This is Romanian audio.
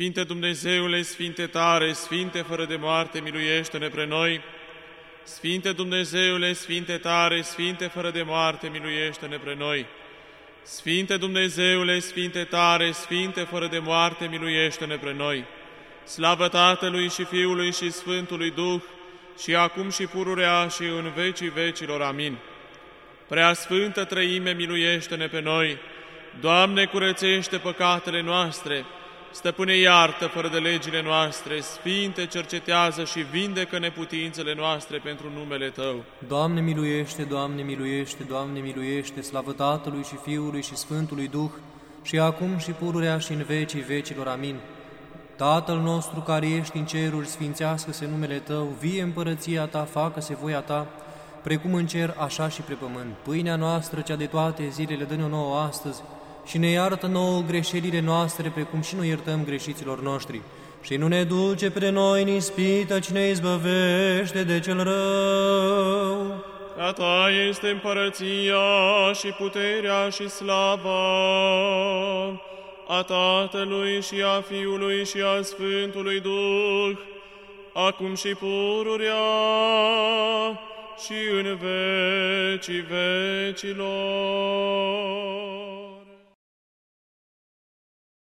Sfinte Dumnezeule, Sfinte tare, Sfinte fără de moarte, miluiește-ne pre noi. Sfinte Dumnezeule, Sfinte tare, Sfinte fără de moarte, miluiește-ne pre noi. Sfinte Dumnezeule, Sfinte tare, Sfinte fără de moarte, miluiește-ne pre noi. Slavă Tatălui și Fiului și Sfântului Duh, și acum și pururea și în vecii vecilor. Amin. Prea Sfântă Trăime, miluiește-ne pe noi! Doamne, curățește păcatele noastre! Stăpâne, iartă fără de legile noastre, Sfinte, cercetează și vindecă neputințele noastre pentru numele Tău. Doamne miluiește, Doamne miluiește, Doamne miluiește, slavă Tatălui și Fiului și Sfântului Duh, și acum și pururea și în vecii vecilor. Amin. Tatăl nostru care ești în ceruri, sfințească-se numele Tău, vie împărăția Ta, facă-se voia Ta, precum în cer, așa și pe pământ. Pâinea noastră, cea de toate zilele, dă-ne nouă astăzi și ne iartă nouă greșelile noastre, precum și nu iertăm greșiților noștri. Și nu ne duce pre noi în ispită, ci ne izbăvește de cel rău. A Ta este împărăția și puterea și slava a Tatălui și a Fiului și a Sfântului Duh, acum și pururea și în vecii vecilor.